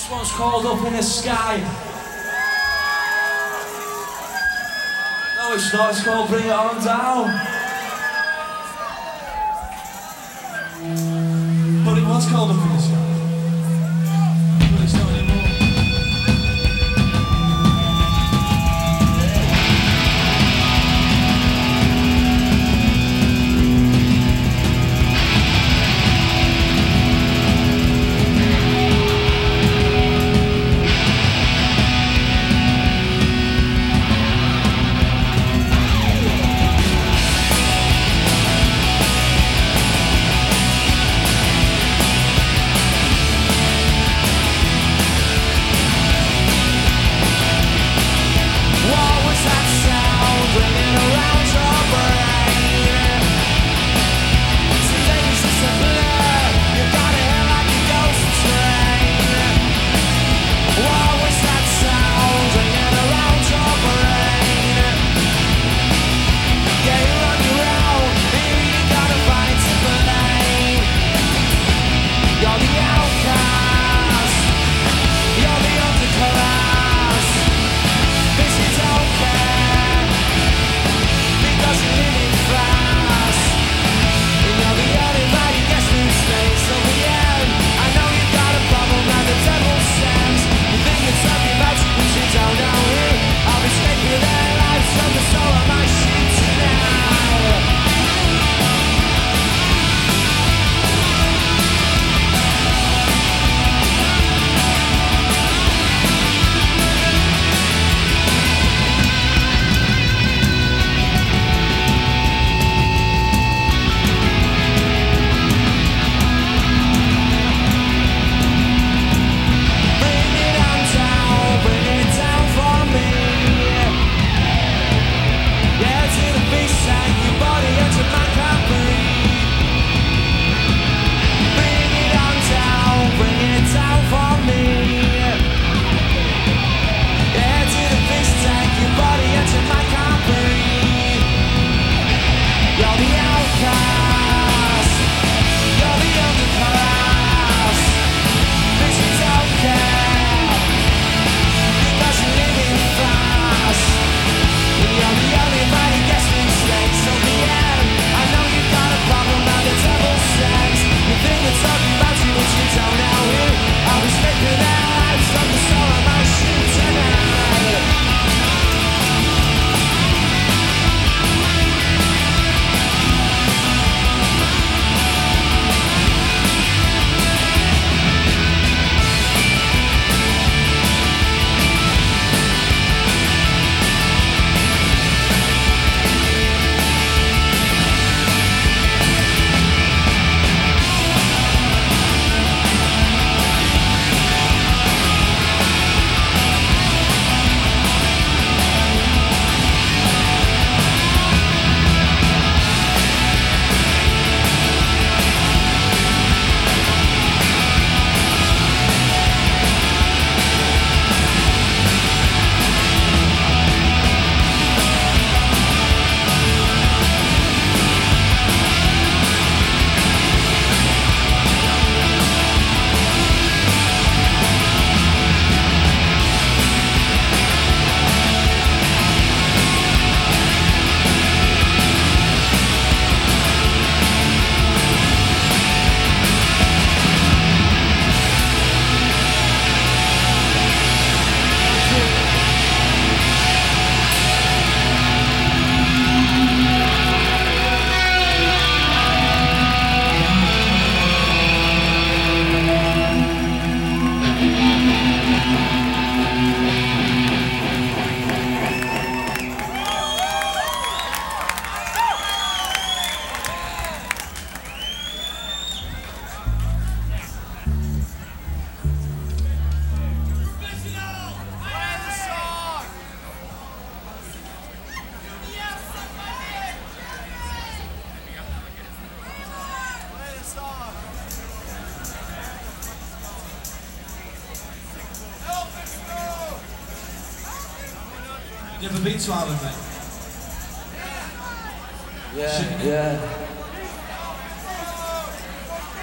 This one's called Up in the Sky. No, it's not. It's called Bring It On Down. But it was called Up in the Sky. You ever been to Ireland, mate? Yeah, yeah.